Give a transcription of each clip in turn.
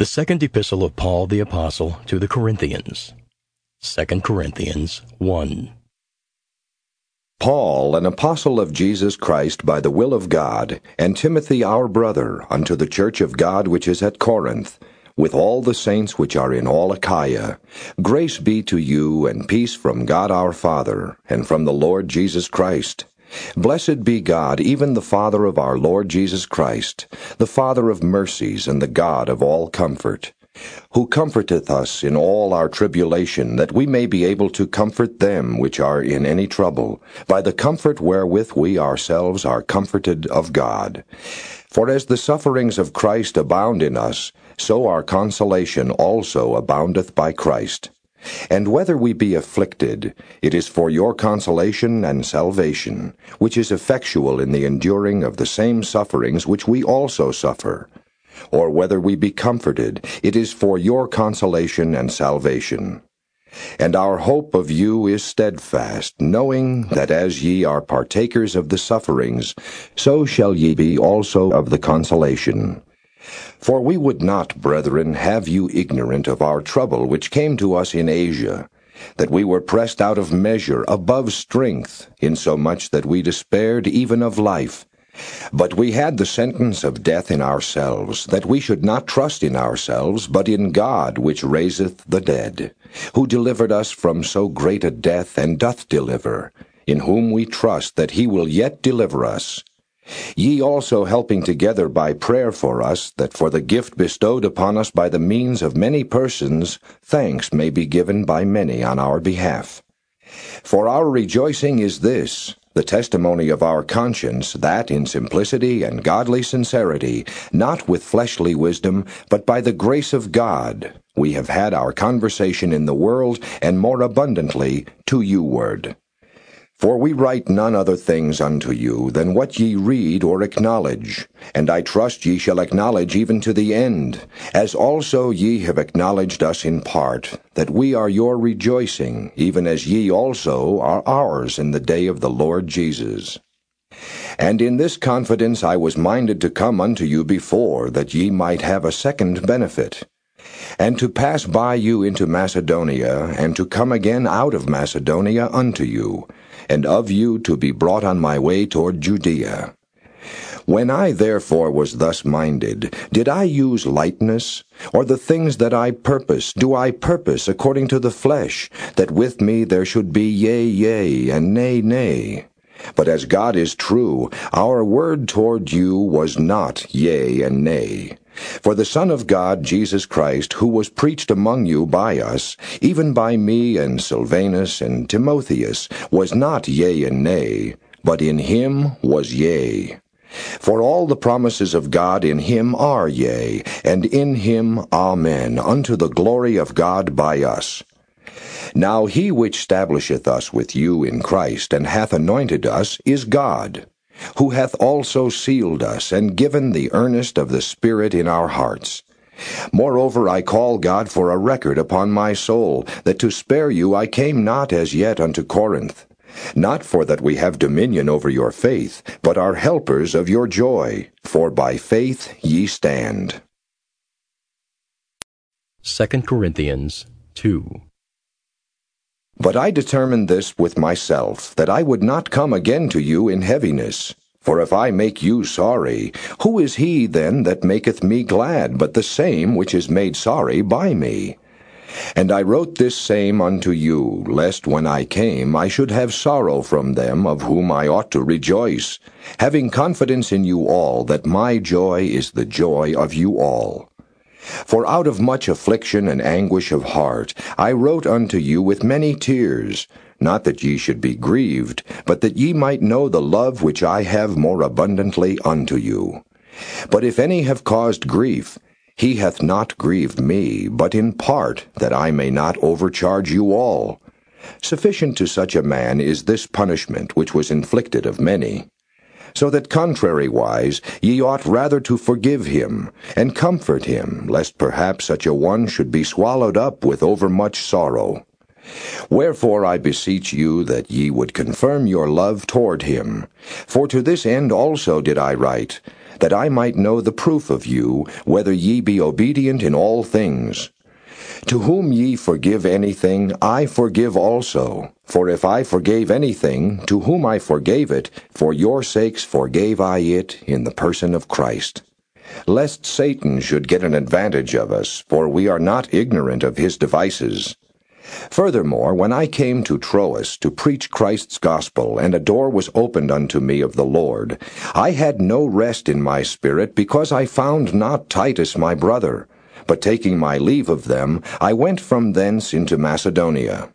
The second epistle of Paul the Apostle to the Corinthians. 2 Corinthians 1. Paul, an apostle of Jesus Christ by the will of God, and Timothy our brother, unto the church of God which is at Corinth, with all the saints which are in all Achaia, grace be to you and peace from God our Father, and from the Lord Jesus Christ. Blessed be God, even the Father of our Lord Jesus Christ, the Father of mercies and the God of all comfort, who comforteth us in all our tribulation, that we may be able to comfort them which are in any trouble, by the comfort wherewith we ourselves are comforted of God. For as the sufferings of Christ abound in us, so our consolation also aboundeth by Christ. And whether we be afflicted, it is for your consolation and salvation, which is effectual in the enduring of the same sufferings which we also suffer. Or whether we be comforted, it is for your consolation and salvation. And our hope of you is steadfast, knowing that as ye are partakers of the sufferings, so shall ye be also of the consolation. For we would not, brethren, have you ignorant of our trouble which came to us in Asia, that we were pressed out of measure, above strength, insomuch that we despaired even of life. But we had the sentence of death in ourselves, that we should not trust in ourselves, but in God which raiseth the dead, who delivered us from so great a death, and doth deliver, in whom we trust that he will yet deliver us Ye also helping together by prayer for us, that for the gift bestowed upon us by the means of many persons, thanks may be given by many on our behalf. For our rejoicing is this, the testimony of our conscience, that in simplicity and godly sincerity, not with fleshly wisdom, but by the grace of God, we have had our conversation in the world, and more abundantly to you ward. For we write none other things unto you than what ye read or acknowledge, and I trust ye shall acknowledge even to the end, as also ye have acknowledged us in part, that we are your rejoicing, even as ye also are ours in the day of the Lord Jesus. And in this confidence I was minded to come unto you before, that ye might have a second benefit and to pass by you into Macedonia, and to come again out of Macedonia unto you, and of you to be brought on my way toward Judea. When I therefore was thus minded, did I use lightness? Or the things that I purpose, do I purpose according to the flesh, that with me there should be yea, yea, and nay, nay? But as God is true, our word toward you was not yea and nay. For the Son of God, Jesus Christ, who was preached among you by us, even by me and Silvanus and Timotheus, was not yea and nay, but in him was yea. For all the promises of God in him are yea, and in him amen, unto the glory of God by us. Now he which stablisheth us with you in Christ, and hath anointed us, is God who hath also sealed us and given the earnest of the Spirit in our hearts. Moreover, I call God for a record upon my soul, that to spare you I came not as yet unto Corinth. Not for that we have dominion over your faith, but are helpers of your joy, for by faith ye stand. 2 Corinthians 2. But I determined this with myself, that I would not come again to you in heaviness. For if I make you sorry, who is he then that maketh me glad, but the same which is made sorry by me? And I wrote this same unto you, lest when I came I should have sorrow from them of whom I ought to rejoice, having confidence in you all that my joy is the joy of you all. For out of much affliction and anguish of heart I wrote unto you with many tears, not that ye should be grieved, but that ye might know the love which I have more abundantly unto you. But if any have caused grief, he hath not grieved me, but in part, that I may not overcharge you all. Sufficient to such a man is this punishment which was inflicted of many so that contrariwise ye ought rather to forgive him, and comfort him, lest perhaps such a one should be swallowed up with overmuch sorrow. Wherefore I beseech you that ye would confirm your love toward him. For to this end also did I write, that I might know the proof of you, whether ye be obedient in all things. To whom ye forgive anything, I forgive also. For if I forgave anything, to whom I forgave it, for your sakes forgave I it in the person of Christ. Lest Satan should get an advantage of us, for we are not ignorant of his devices. Furthermore, when I came to Troas to preach Christ's gospel, and a door was opened unto me of the Lord, I had no rest in my spirit, because I found not Titus my brother. But taking my leave of them, I went from thence into Macedonia.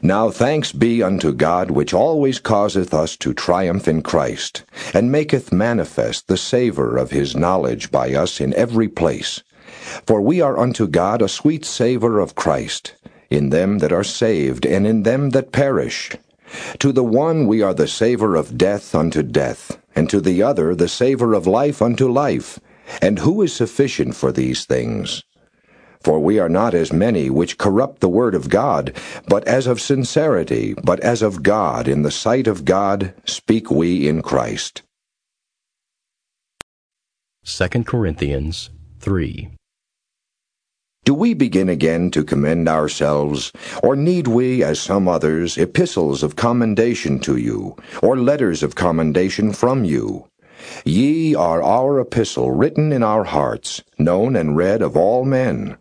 Now thanks be unto God, which always causeth us to triumph in Christ, and maketh manifest the savour of his knowledge by us in every place. For we are unto God a sweet savour of Christ, in them that are saved, and in them that perish. To the one we are the savour of death unto death, and to the other the savour of life unto life. And who is sufficient for these things? For we are not as many which corrupt the word of God, but as of sincerity, but as of God, in the sight of God, speak we in Christ. 2 Corinthians 3. Do we begin again to commend ourselves, or need we, as some others, epistles of commendation to you, or letters of commendation from you? Ye are our epistle written in our hearts, known and read of all men.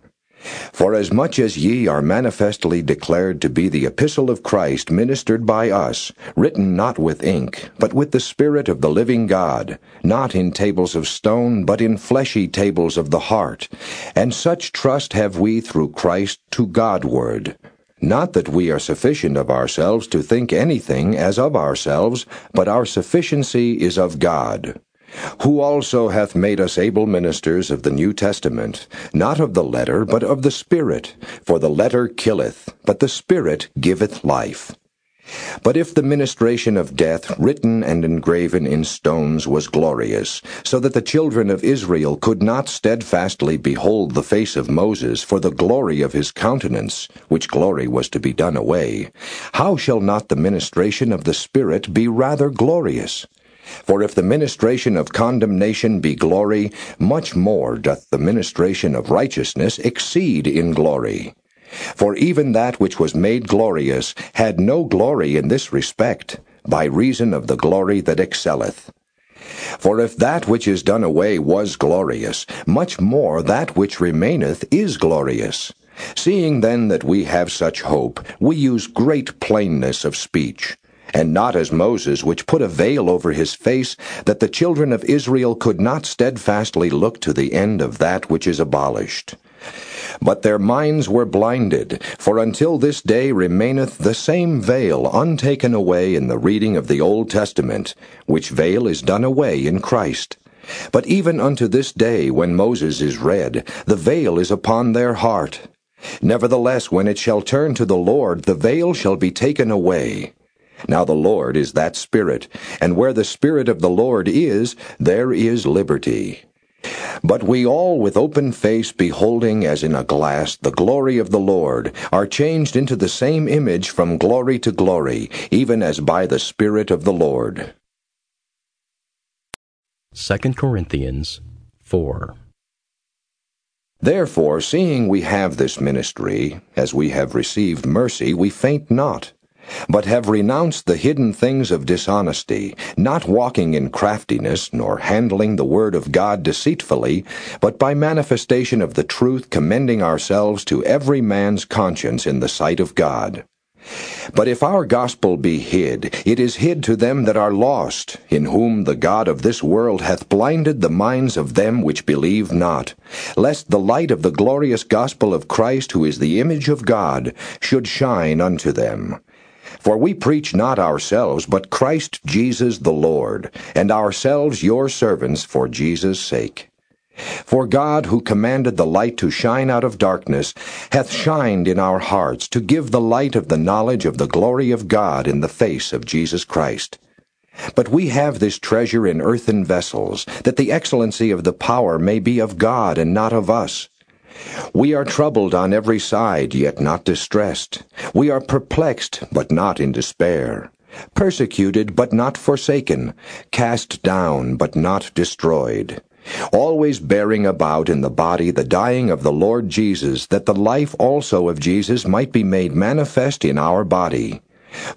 For as much as ye are manifestly declared to be the epistle of Christ ministered by us, written not with ink, but with the Spirit of the living God, not in tables of stone, but in fleshy tables of the heart, and such trust have we through Christ to Godward. Not that we are sufficient of ourselves to think anything as of ourselves, but our sufficiency is of God who also hath made us able ministers of the New Testament, not of the letter, but of the Spirit. For the letter killeth, but the Spirit giveth life. But if the ministration of death, written and engraven in stones, was glorious, so that the children of Israel could not steadfastly behold the face of Moses for the glory of his countenance, which glory was to be done away, how shall not the ministration of the Spirit be rather glorious? For if the ministration of condemnation be glory, much more doth the ministration of righteousness exceed in glory. For even that which was made glorious had no glory in this respect, by reason of the glory that excelleth. For if that which is done away was glorious, much more that which remaineth is glorious. Seeing then that we have such hope, we use great plainness of speech and not as Moses, which put a veil over his face, that the children of Israel could not steadfastly look to the end of that which is abolished. But their minds were blinded, for until this day remaineth the same veil untaken away in the reading of the Old Testament, which veil is done away in Christ. But even unto this day, when Moses is read, the veil is upon their heart. Nevertheless, when it shall turn to the Lord, the veil shall be taken away. Now the Lord is that Spirit, and where the Spirit of the Lord is, there is liberty. But we all with open face beholding as in a glass the glory of the Lord are changed into the same image from glory to glory, even as by the Spirit of the Lord. 2 Corinthians 4. Therefore, seeing we have this ministry, as we have received mercy, we faint not but have renounced the hidden things of dishonesty, not walking in craftiness, nor handling the word of God deceitfully, but by manifestation of the truth commending ourselves to every man's conscience in the sight of God. But if our gospel be hid, it is hid to them that are lost, in whom the God of this world hath blinded the minds of them which believe not, lest the light of the glorious gospel of Christ, who is the image of God, should shine unto them. For we preach not ourselves, but Christ Jesus the Lord, and ourselves your servants for Jesus' sake. For God, who commanded the light to shine out of darkness, hath shined in our hearts to give the light of the knowledge of the glory of God in the face of Jesus Christ. But we have this treasure in earthen vessels, that the excellency of the power may be of God and not of us. We are troubled on every side, yet not distressed. We are perplexed, but not in despair. persecuted but not forsaken, cast down but not destroyed, always bearing about in the body the dying of the Lord Jesus, that the life also of Jesus might be made manifest in our body.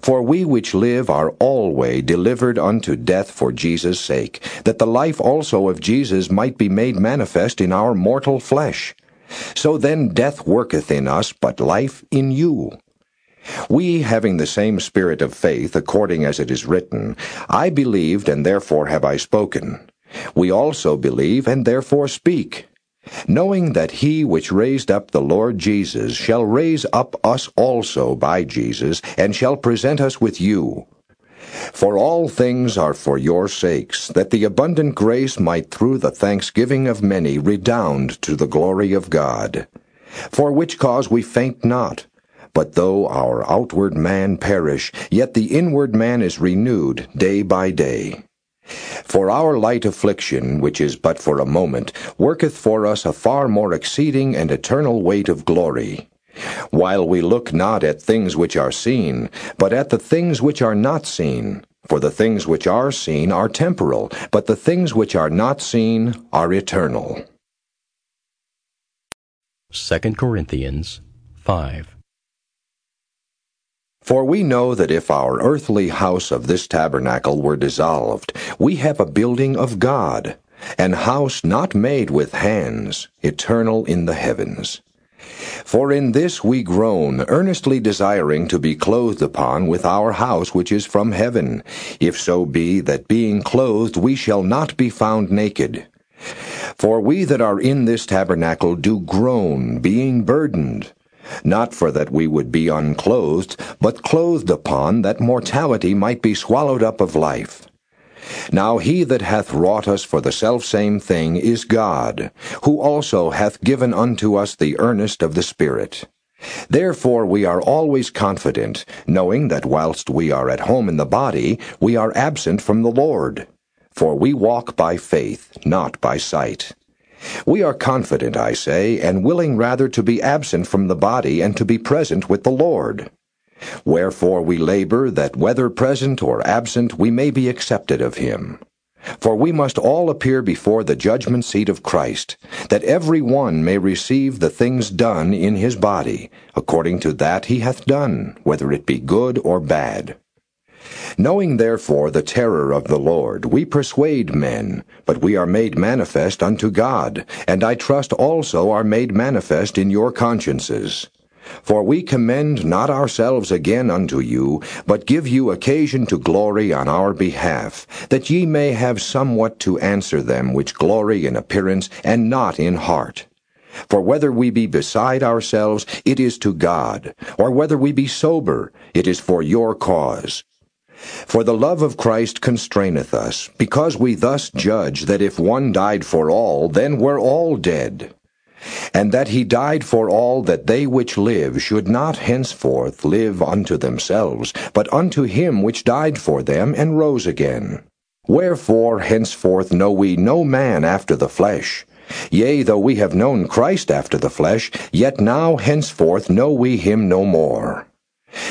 For we which live are always delivered unto death for Jesus' sake, that the life also of Jesus might be made manifest in our mortal flesh. So then death worketh in us, but life in you. We, having the same spirit of faith, according as it is written, I believed, and therefore have I spoken. We also believe, and therefore speak knowing that he which raised up the Lord Jesus shall raise up us also by Jesus, and shall present us with you. For all things are for your sakes, that the abundant grace might through the thanksgiving of many redound to the glory of God. For which cause we faint not, but though our outward man perish, yet the inward man is renewed day by day. For our light affliction, which is but for a moment, worketh for us a far more exceeding and eternal weight of glory. While we look not at things which are seen, but at the things which are not seen. For the things which are seen are temporal, but the things which are not seen are eternal. 2 Corinthians 5. For we know that if our earthly house of this tabernacle were dissolved, we have a building of God, an house not made with hands, eternal in the heavens. For in this we groan, earnestly desiring to be clothed upon with our house which is from heaven, if so be that being clothed we shall not be found naked. For we that are in this tabernacle do groan, being burdened, not for that we would be unclothed, but clothed upon, that mortality might be swallowed up of life. Now he that hath wrought us for the selfsame thing is God, who also hath given unto us the earnest of the Spirit. Therefore we are always confident, knowing that whilst we are at home in the body, we are absent from the Lord. For we walk by faith, not by sight. We are confident, I say, and willing rather to be absent from the body and to be present with the Lord. Wherefore we labor that whether present or absent we may be accepted of him. For we must all appear before the judgment seat of Christ, that every one may receive the things done in his body, according to that he hath done, whether it be good or bad. Knowing therefore the terror of the Lord, we persuade men, but we are made manifest unto God, and I trust also are made manifest in your consciences. For we commend not ourselves again unto you, but give you occasion to glory on our behalf, that ye may have somewhat to answer them which glory in appearance and not in heart. For whether we be beside ourselves, it is to God, or whether we be sober, it is for your cause. For the love of Christ constraineth us, because we thus judge that if one died for all, then were all dead. And that he died for all that they which live should not henceforth live unto themselves, but unto him which died for them and rose again. Wherefore henceforth know we no man after the flesh. Yea, though we have known Christ after the flesh, yet now henceforth know we him no more.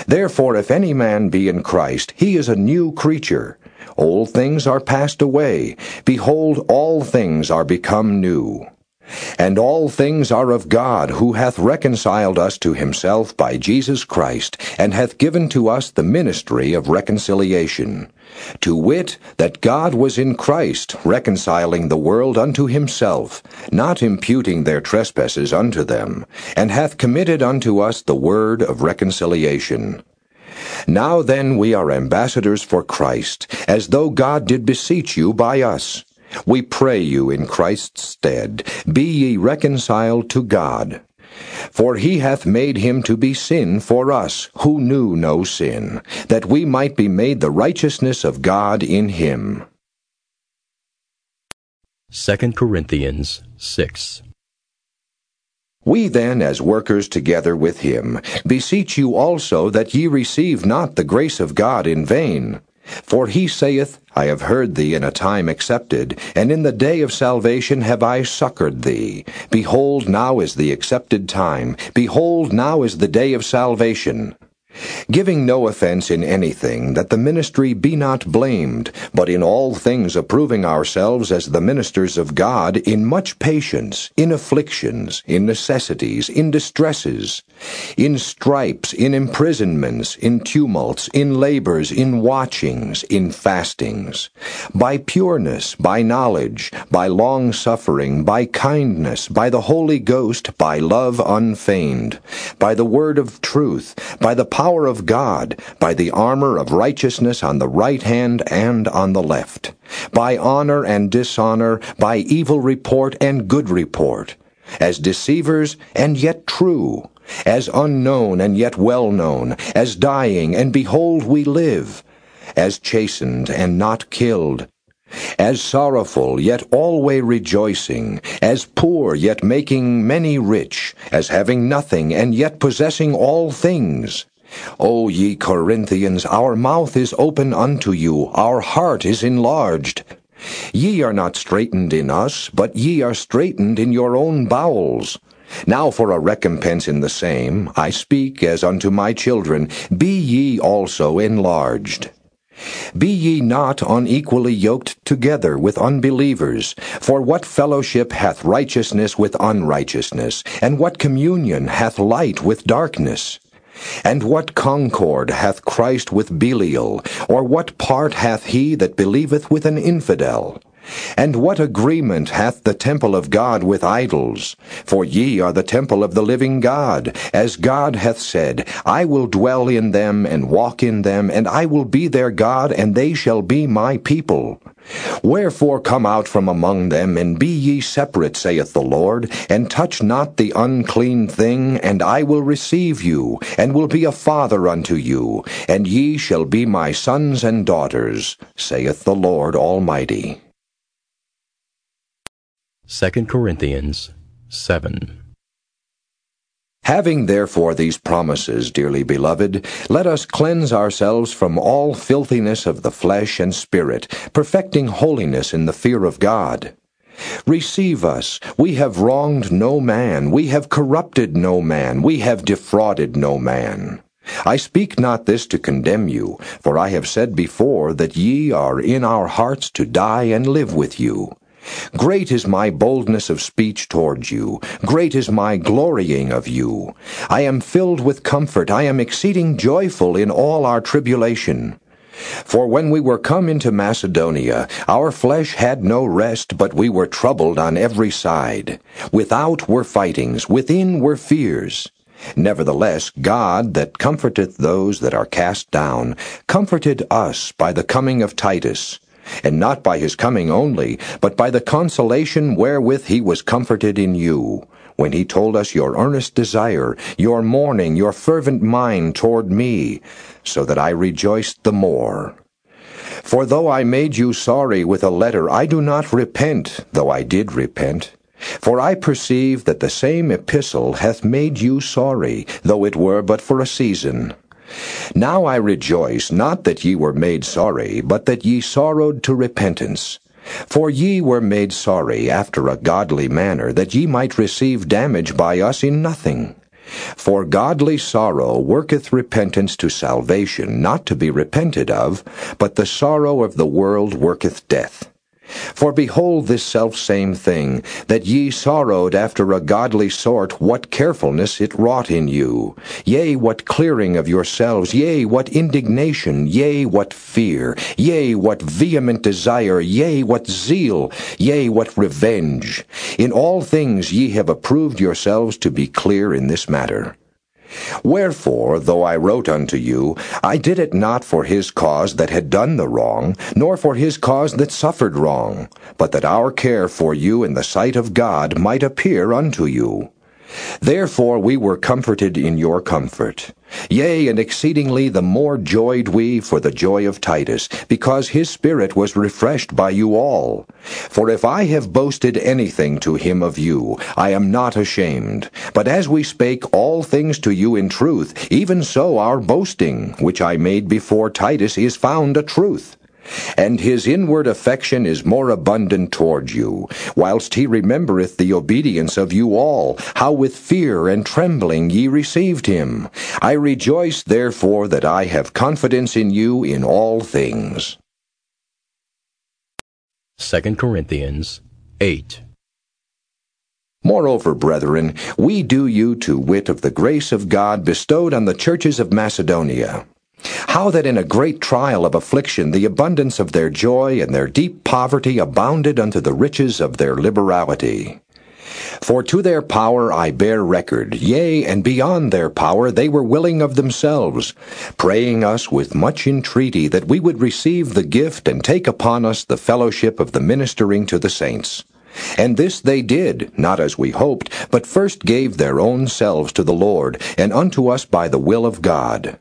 Therefore, if any man be in Christ, he is a new creature. Old things are passed away. Behold, all things are become new. And all things are of God, who hath reconciled us to himself by Jesus Christ, and hath given to us the ministry of reconciliation. To wit, that God was in Christ, reconciling the world unto himself, not imputing their trespasses unto them, and hath committed unto us the word of reconciliation. Now then we are ambassadors for Christ, as though God did beseech you by us. We pray you in Christ's stead, be ye reconciled to God. For he hath made him to be sin for us, who knew no sin, that we might be made the righteousness of God in him. 2 Corinthians 6. We then, as workers together with him, beseech you also that ye receive not the grace of God in vain. For he saith, I have heard thee in a time accepted, and in the day of salvation have I succored thee. Behold, now is the accepted time. Behold, now is the day of salvation. Giving no offense in anything, that the ministry be not blamed, but in all things approving ourselves as the ministers of God, in much patience, in afflictions, in necessities, in distresses, in stripes, in imprisonments, in tumults, in labors, in watchings, in fastings, by pureness, by knowledge, by long suffering, by kindness, by the Holy Ghost, by love unfeigned, by the word of truth, by the power of God, by the armor of righteousness on the right hand and on the left, by honor and dishonor, by evil report and good report, as deceivers and yet true, as unknown and yet well known, as dying and behold we live, as chastened and not killed, as sorrowful, yet alway rejoicing, as poor, yet making many rich, as having nothing, and yet possessing all things. O ye Corinthians, our mouth is open unto you, our heart is enlarged. Ye are not straitened in us, but ye are straitened in your own bowels. Now for a recompense in the same, I speak as unto my children, be ye also enlarged. Be ye not unequally yoked together with unbelievers. For what fellowship hath righteousness with unrighteousness? And what communion hath light with darkness? And what concord hath Christ with Belial? Or what part hath he that believeth with an infidel? And what agreement hath the temple of God with idols? For ye are the temple of the living God, as God hath said, I will dwell in them and walk in them, and I will be their God, and they shall be my people. Wherefore come out from among them, and be ye separate, saith the Lord, and touch not the unclean thing, and I will receive you, and will be a father unto you, and ye shall be my sons and daughters, saith the Lord Almighty. 2 Corinthians 7. Having therefore these promises, dearly beloved, let us cleanse ourselves from all filthiness of the flesh and spirit, perfecting holiness in the fear of God. Receive us. We have wronged no man. We have corrupted no man. We have defrauded no man. I speak not this to condemn you, for I have said before that ye are in our hearts to die and live with you. Great is my boldness of speech towards you. Great is my glorying of you. I am filled with comfort. I am exceeding joyful in all our tribulation. For when we were come into Macedonia, our flesh had no rest, but we were troubled on every side. Without were fightings, within were fears. Nevertheless, God, that comforteth those that are cast down, comforted us by the coming of Titus and not by his coming only, but by the consolation wherewith he was comforted in you, when he told us your earnest desire, your mourning, your fervent mind toward me, so that I rejoiced the more. For though I made you sorry with a letter, I do not repent, though I did repent. For I perceive that the same epistle hath made you sorry, though it were but for a season. Now I rejoice, not that ye were made sorry, but that ye sorrowed to repentance. For ye were made sorry after a godly manner, that ye might receive damage by us in nothing. For godly sorrow worketh repentance to salvation, not to be repented of, but the sorrow of the world worketh death. For behold this selfsame thing, that ye sorrowed after a godly sort, what carefulness it wrought in you. Yea, what clearing of yourselves, yea, what indignation, yea, what fear, yea, what vehement desire, yea, what zeal, yea, what revenge. In all things ye have approved yourselves to be clear in this matter. Wherefore, though I wrote unto you, I did it not for his cause that had done the wrong, nor for his cause that suffered wrong, but that our care for you in the sight of God might appear unto you. Therefore we were comforted in your comfort. Yea, and exceedingly the more joyed we for the joy of Titus, because his spirit was refreshed by you all. For if I have boasted anything to him of you, I am not ashamed. But as we spake all things to you in truth, even so our boasting, which I made before Titus, is found a truth. And his inward affection is more abundant toward you, whilst he remembereth the obedience of you all, how with fear and trembling ye received him. I rejoice therefore that I have confidence in you in all things. 2 Corinthians 8. Moreover, brethren, we do you to wit of the grace of God bestowed on the churches of Macedonia. How that in a great trial of affliction the abundance of their joy and their deep poverty abounded unto the riches of their liberality. For to their power I bear record, yea, and beyond their power they were willing of themselves, praying us with much entreaty that we would receive the gift and take upon us the fellowship of the ministering to the saints. And this they did, not as we hoped, but first gave their own selves to the Lord, and unto us by the will of God.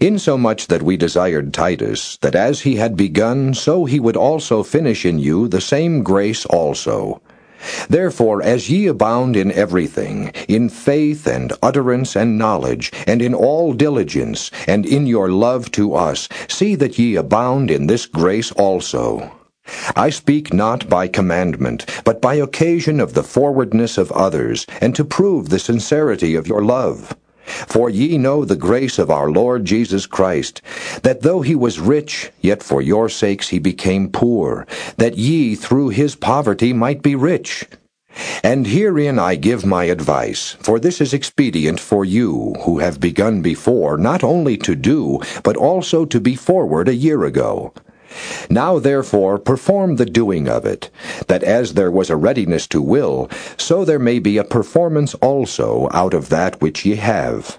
Insomuch that we desired Titus, that as he had begun, so he would also finish in you the same grace also. Therefore, as ye abound in everything, in faith and utterance and knowledge, and in all diligence, and in your love to us, see that ye abound in this grace also. I speak not by commandment, but by occasion of the forwardness of others, and to prove the sincerity of your love. For ye know the grace of our Lord Jesus Christ, that though he was rich, yet for your sakes he became poor, that ye through his poverty might be rich. And herein I give my advice, for this is expedient for you, who have begun before, not only to do, but also to be forward a year ago. Now therefore perform the doing of it, that as there was a readiness to will, so there may be a performance also out of that which ye have.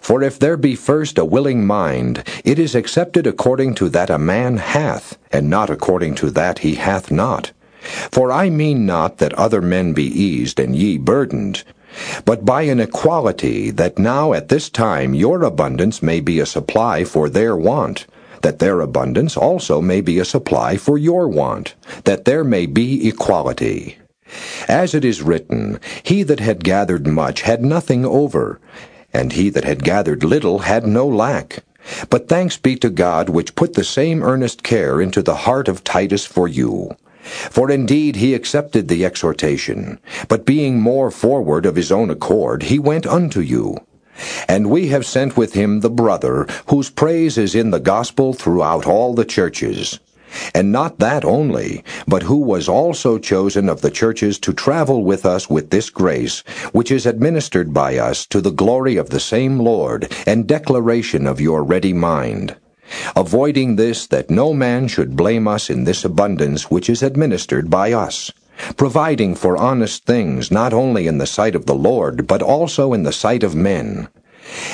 For if there be first a willing mind, it is accepted according to that a man hath, and not according to that he hath not. For I mean not that other men be eased and ye burdened, but by an equality that now at this time your abundance may be a supply for their want that their abundance also may be a supply for your want, that there may be equality. As it is written, He that had gathered much had nothing over, and he that had gathered little had no lack. But thanks be to God which put the same earnest care into the heart of Titus for you. For indeed he accepted the exhortation, but being more forward of his own accord, he went unto you. And we have sent with him the brother, whose praise is in the gospel throughout all the churches. And not that only, but who was also chosen of the churches to travel with us with this grace, which is administered by us to the glory of the same Lord, and declaration of your ready mind. Avoiding this, that no man should blame us in this abundance which is administered by us providing for honest things not only in the sight of the Lord, but also in the sight of men.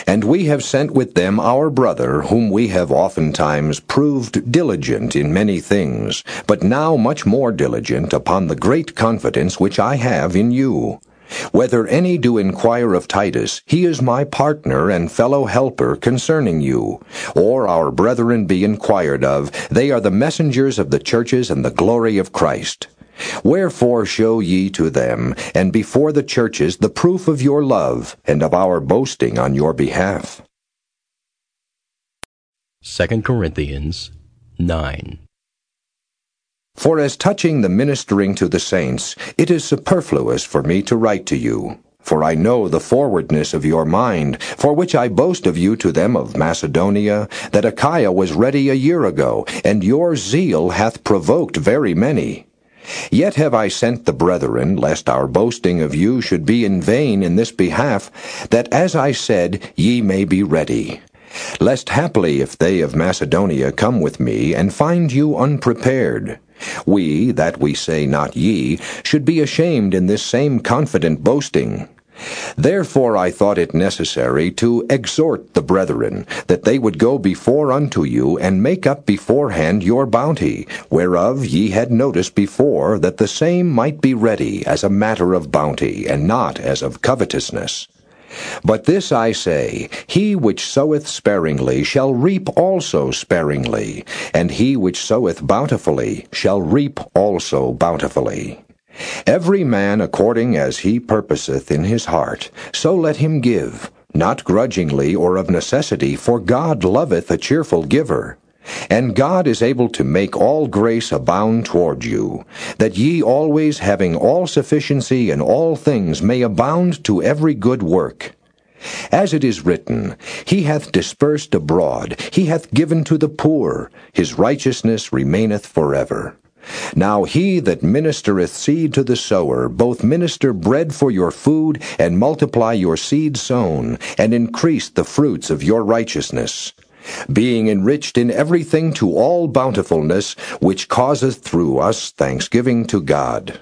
And we have sent with them our brother, whom we have oftentimes proved diligent in many things, but now much more diligent upon the great confidence which I have in you. Whether any do inquire of Titus, he is my partner and fellow helper concerning you, or our brethren be inquired of, they are the messengers of the churches and the glory of Christ. Wherefore show ye to them, and before the churches, the proof of your love, and of our boasting on your behalf. 2 Corinthians 9. For as touching the ministering to the saints, it is superfluous for me to write to you. For I know the forwardness of your mind, for which I boast of you to them of Macedonia, that Achaia was ready a year ago, and your zeal hath provoked very many. Yet have I sent the brethren, lest our boasting of you should be in vain in this behalf, that as I said, ye may be ready. Lest haply if they of Macedonia come with me, and find you unprepared, we, that we say not ye, should be ashamed in this same confident boasting. Therefore I thought it necessary to exhort the brethren, that they would go before unto you, and make up beforehand your bounty, whereof ye had notice before, that the same might be ready as a matter of bounty, and not as of covetousness. But this I say, he which soweth sparingly shall reap also sparingly, and he which soweth bountifully shall reap also bountifully. Every man according as he purposeth in his heart, so let him give, not grudgingly or of necessity, for God loveth a cheerful giver. And God is able to make all grace abound toward you, that ye always having all sufficiency in all things may abound to every good work. As it is written, He hath dispersed abroad, He hath given to the poor, His righteousness remaineth forever. Now he that ministereth seed to the sower, both minister bread for your food, and multiply your seed sown, and increase the fruits of your righteousness being enriched in everything to all bountifulness, which causeth through us thanksgiving to God.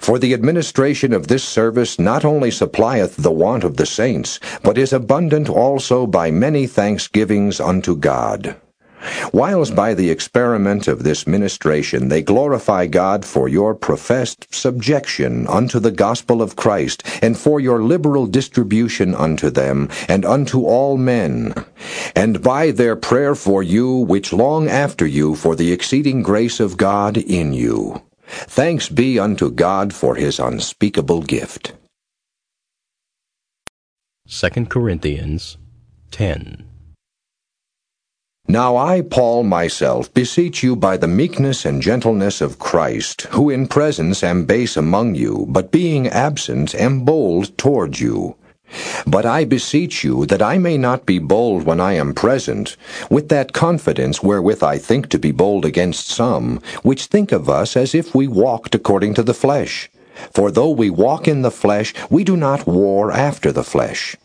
For the administration of this service not only supplieth the want of the saints, but is abundant also by many thanksgivings unto God. Whiles by the experiment of this ministration they glorify God for your professed subjection unto the gospel of Christ, and for your liberal distribution unto them, and unto all men, and by their prayer for you, which long after you for the exceeding grace of God in you. Thanks be unto God for his unspeakable gift. 2 Corinthians 10. Now I, Paul, myself, beseech you by the meekness and gentleness of Christ, who in presence am base among you, but being absent am bold toward you. But I beseech you that I may not be bold when I am present, with that confidence wherewith I think to be bold against some, which think of us as if we walked according to the flesh. For though we walk in the flesh, we do not war after the flesh.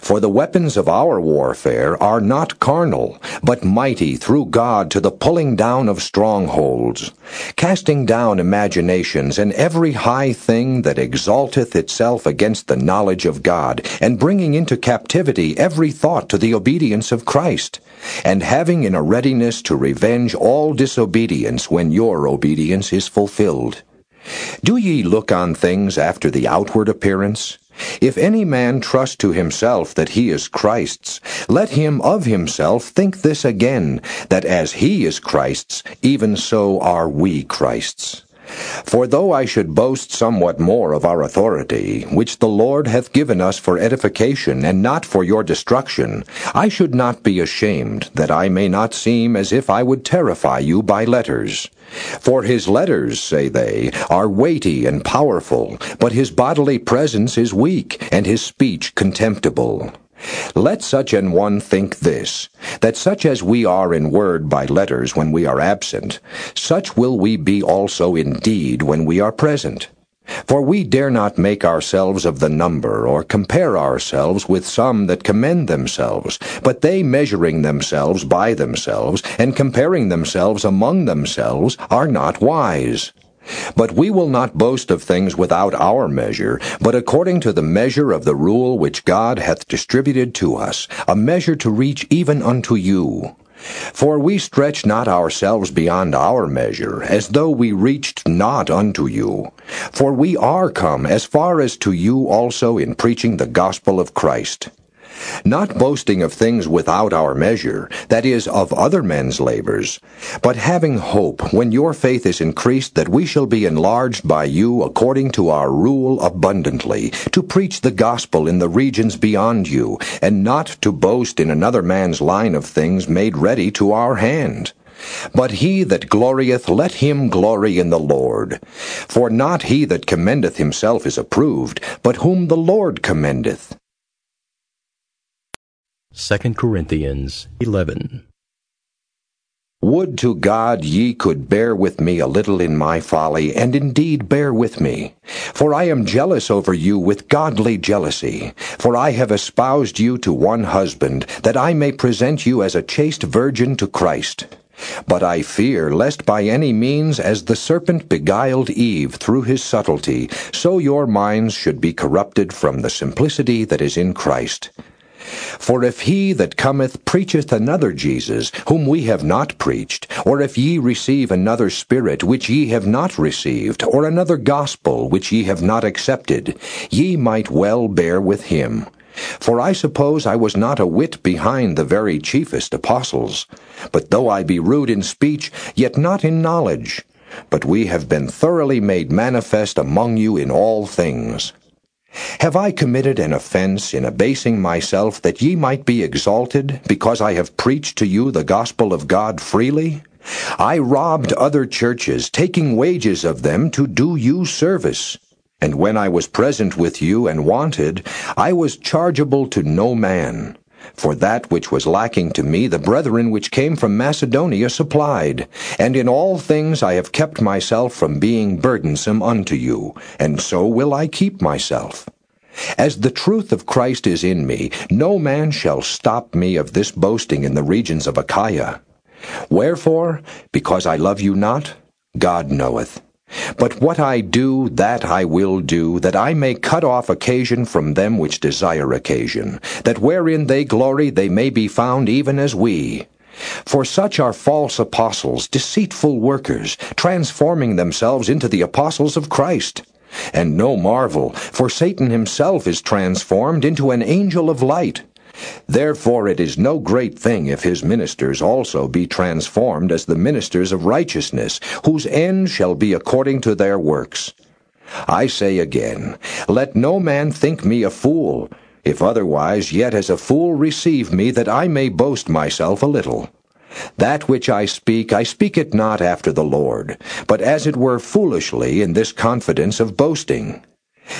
For the weapons of our warfare are not carnal, but mighty through God to the pulling down of strongholds, casting down imaginations and every high thing that exalteth itself against the knowledge of God, and bringing into captivity every thought to the obedience of Christ, and having in a readiness to revenge all disobedience when your obedience is fulfilled. Do ye look on things after the outward appearance? If any man trust to himself that he is Christ's, let him of himself think this again, that as he is Christ's, even so are we Christ's. For though I should boast somewhat more of our authority, which the Lord hath given us for edification, and not for your destruction, I should not be ashamed, that I may not seem as if I would terrify you by letters. For his letters, say they, are weighty and powerful, but his bodily presence is weak, and his speech contemptible. Let such an one think this, that such as we are in word by letters when we are absent, such will we be also in deed when we are present. For we dare not make ourselves of the number, or compare ourselves with some that commend themselves, but they measuring themselves by themselves, and comparing themselves among themselves, are not wise. But we will not boast of things without our measure, but according to the measure of the rule which God hath distributed to us, a measure to reach even unto you. For we stretch not ourselves beyond our measure, as though we reached not unto you. For we are come as far as to you also in preaching the gospel of Christ not boasting of things without our measure, that is, of other men's labors, but having hope, when your faith is increased, that we shall be enlarged by you according to our rule abundantly, to preach the gospel in the regions beyond you, and not to boast in another man's line of things made ready to our hand. But he that glorieth, let him glory in the Lord. For not he that commendeth himself is approved, but whom the Lord commendeth. 2 Corinthians 11. Would to God ye could bear with me a little in my folly, and indeed bear with me. For I am jealous over you with godly jealousy. For I have espoused you to one husband, that I may present you as a chaste virgin to Christ. But I fear lest by any means, as the serpent beguiled Eve through his subtlety, so your minds should be corrupted from the simplicity that is in Christ. For if he that cometh preacheth another Jesus, whom we have not preached, or if ye receive another Spirit, which ye have not received, or another gospel, which ye have not accepted, ye might well bear with him. For I suppose I was not a whit behind the very chiefest apostles. But though I be rude in speech, yet not in knowledge. But we have been thoroughly made manifest among you in all things. Have I committed an offense in abasing myself that ye might be exalted, because I have preached to you the gospel of God freely? I robbed other churches, taking wages of them to do you service. And when I was present with you and wanted, I was chargeable to no man. For that which was lacking to me, the brethren which came from Macedonia supplied. And in all things I have kept myself from being burdensome unto you, and so will I keep myself. As the truth of Christ is in me, no man shall stop me of this boasting in the regions of Achaia. Wherefore, because I love you not, God knoweth. But what I do, that I will do, that I may cut off occasion from them which desire occasion, that wherein they glory they may be found even as we. For such are false apostles, deceitful workers, transforming themselves into the apostles of Christ. And no marvel, for Satan himself is transformed into an angel of light. Therefore it is no great thing if his ministers also be transformed as the ministers of righteousness, whose end shall be according to their works. I say again, let no man think me a fool. If otherwise, yet as a fool receive me, that I may boast myself a little. That which I speak, I speak it not after the Lord, but as it were foolishly in this confidence of boasting.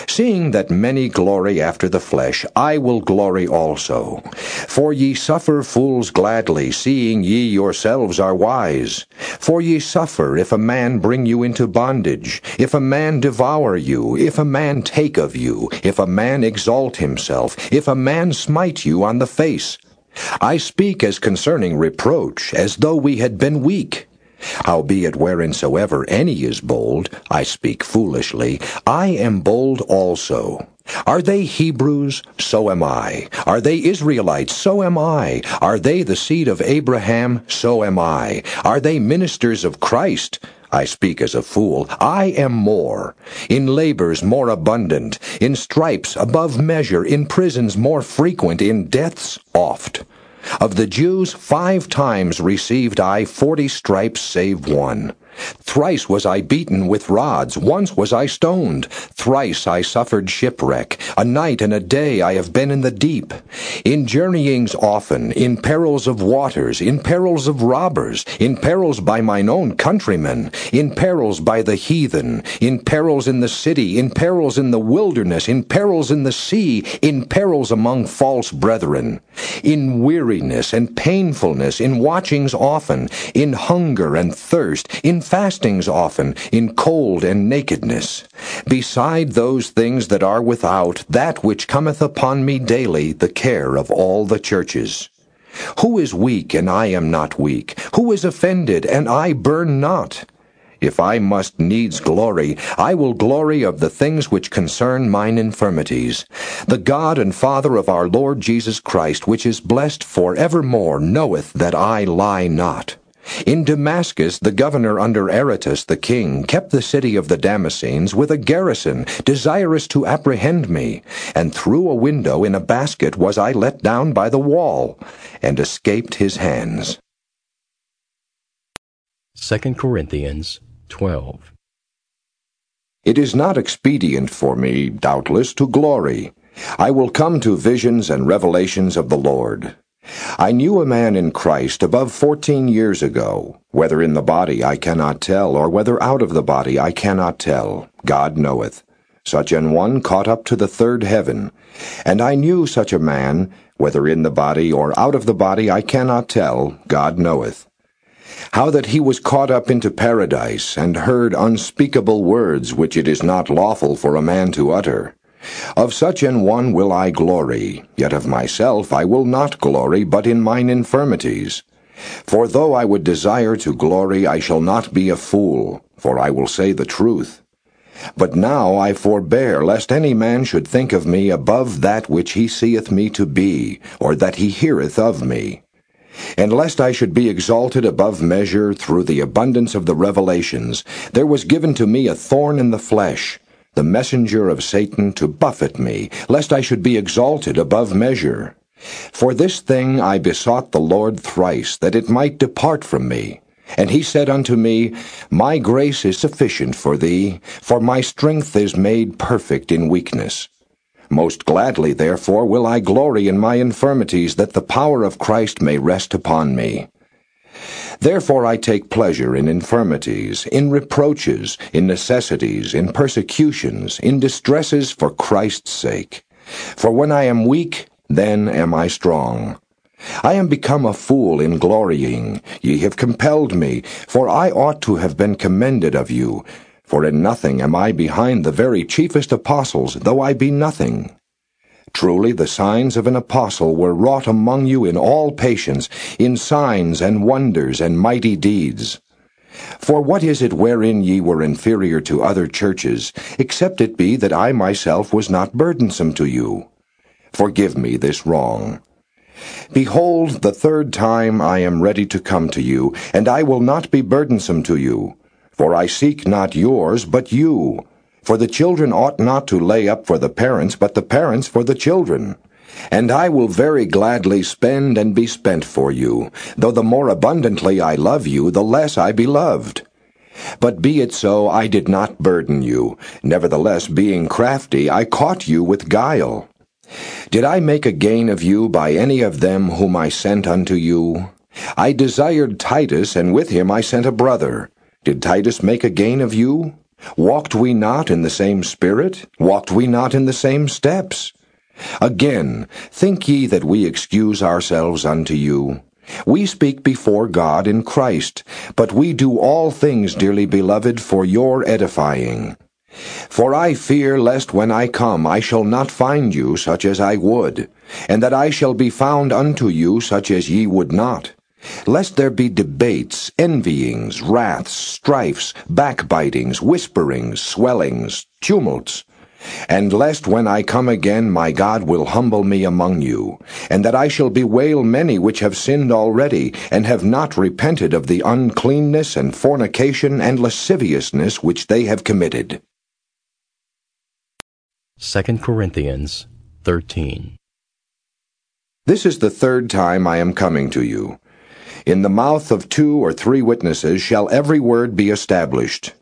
Seeing that many glory after the flesh, I will glory also. For ye suffer fools gladly, seeing ye yourselves are wise. For ye suffer if a man bring you into bondage, if a man devour you, if a man take of you, if a man exalt himself, if a man smite you on the face. I speak as concerning reproach, as though we had been weak. Howbeit whereinsoever any is bold, I speak foolishly, I am bold also. Are they Hebrews? So am I. Are they Israelites? So am I. Are they the seed of Abraham? So am I. Are they ministers of Christ? I speak as a fool. I am more. In labors more abundant, in stripes above measure, in prisons more frequent, in deaths oft. Of the Jews, five times received I forty stripes save one. Thrice was I beaten with rods, once was I stoned, thrice I suffered shipwreck, a night and a day I have been in the deep, in journeyings often, in perils of waters, in perils of robbers, in perils by mine own countrymen, in perils by the heathen, in perils in the city, in perils in the wilderness, in perils in the sea, in perils among false brethren, in weariness and painfulness, in watchings often, in hunger and thirst, in fastings often, in cold and nakedness. Beside those things that are without, that which cometh upon me daily, the care of all the churches. Who is weak, and I am not weak? Who is offended, and I burn not? If I must needs glory, I will glory of the things which concern mine infirmities. The God and Father of our Lord Jesus Christ, which is blessed for evermore, knoweth that I lie not. In Damascus, the governor under Aretas the king kept the city of the Damascenes with a garrison, desirous to apprehend me, and through a window in a basket was I let down by the wall, and escaped his hands. 2 Corinthians 12. It is not expedient for me, doubtless, to glory. I will come to visions and revelations of the Lord. I knew a man in Christ above fourteen years ago. Whether in the body I cannot tell, or whether out of the body I cannot tell. God knoweth. Such an one caught up to the third heaven. And I knew such a man, whether in the body or out of the body I cannot tell. God knoweth. How that he was caught up into paradise, and heard unspeakable words which it is not lawful for a man to utter. Of such an one will I glory, yet of myself I will not glory, but in mine infirmities. For though I would desire to glory, I shall not be a fool, for I will say the truth. But now I forbear, lest any man should think of me above that which he seeth me to be, or that he heareth of me. And lest I should be exalted above measure through the abundance of the revelations, there was given to me a thorn in the flesh, the messenger of Satan to buffet me, lest I should be exalted above measure. For this thing I besought the Lord thrice, that it might depart from me. And he said unto me, My grace is sufficient for thee, for my strength is made perfect in weakness. Most gladly, therefore, will I glory in my infirmities, that the power of Christ may rest upon me. Therefore I take pleasure in infirmities, in reproaches, in necessities, in persecutions, in distresses for Christ's sake. For when I am weak, then am I strong. I am become a fool in glorying. Ye have compelled me, for I ought to have been commended of you. For in nothing am I behind the very chiefest apostles, though I be nothing. Truly the signs of an apostle were wrought among you in all patience, in signs and wonders and mighty deeds. For what is it wherein ye were inferior to other churches, except it be that I myself was not burdensome to you? Forgive me this wrong. Behold, the third time I am ready to come to you, and I will not be burdensome to you. For I seek not yours, but you. For the children ought not to lay up for the parents, but the parents for the children. And I will very gladly spend and be spent for you, though the more abundantly I love you, the less I be loved. But be it so, I did not burden you. Nevertheless, being crafty, I caught you with guile. Did I make a gain of you by any of them whom I sent unto you? I desired Titus, and with him I sent a brother. Did Titus make a gain of you? Walked we not in the same spirit? Walked we not in the same steps? Again, think ye that we excuse ourselves unto you? We speak before God in Christ, but we do all things, dearly beloved, for your edifying. For I fear lest when I come I shall not find you such as I would, and that I shall be found unto you such as ye would not. Lest there be debates, envyings, wraths, strifes, backbitings, whisperings, swellings, tumults, and lest when I come again my God will humble me among you, and that I shall bewail many which have sinned already, and have not repented of the uncleanness and fornication and lasciviousness which they have committed. 2 Corinthians 13. This is the third time I am coming to you. In the mouth of two or three witnesses shall every word be established.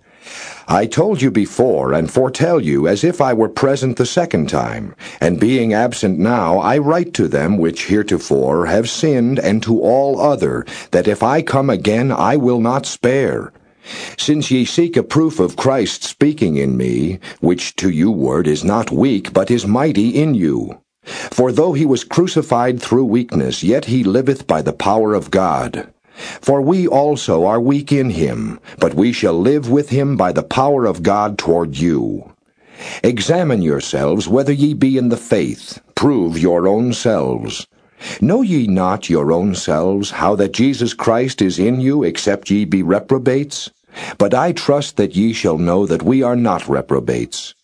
I told you before, and foretell you, as if I were present the second time, and being absent now, I write to them which heretofore have sinned, and to all other, that if I come again I will not spare. Since ye seek a proof of Christ speaking in me, which to you word is not weak, but is mighty in you. For though he was crucified through weakness, yet he liveth by the power of God. For we also are weak in him, but we shall live with him by the power of God toward you. Examine yourselves whether ye be in the faith. Prove your own selves. Know ye not your own selves how that Jesus Christ is in you, except ye be reprobates? But I trust that ye shall know that we are not reprobates.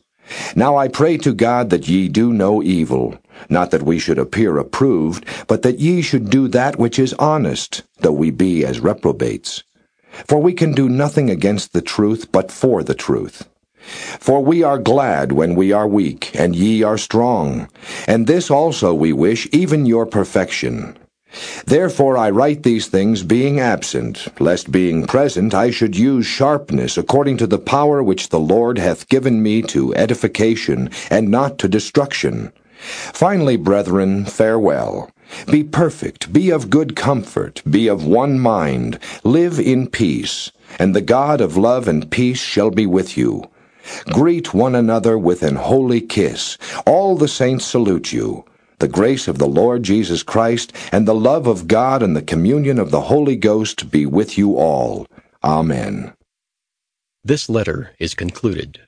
Now I pray to God that ye do no evil, not that we should appear approved, but that ye should do that which is honest, though we be as reprobates. For we can do nothing against the truth, but for the truth. For we are glad when we are weak, and ye are strong. And this also we wish, even your perfection. Therefore I write these things being absent, lest being present I should use sharpness according to the power which the Lord hath given me to edification, and not to destruction. Finally, brethren, farewell. Be perfect, be of good comfort, be of one mind, live in peace, and the God of love and peace shall be with you. Greet one another with an holy kiss. All the saints salute you. The grace of the Lord Jesus Christ, and the love of God, and the communion of the Holy Ghost be with you all. Amen. This letter is concluded.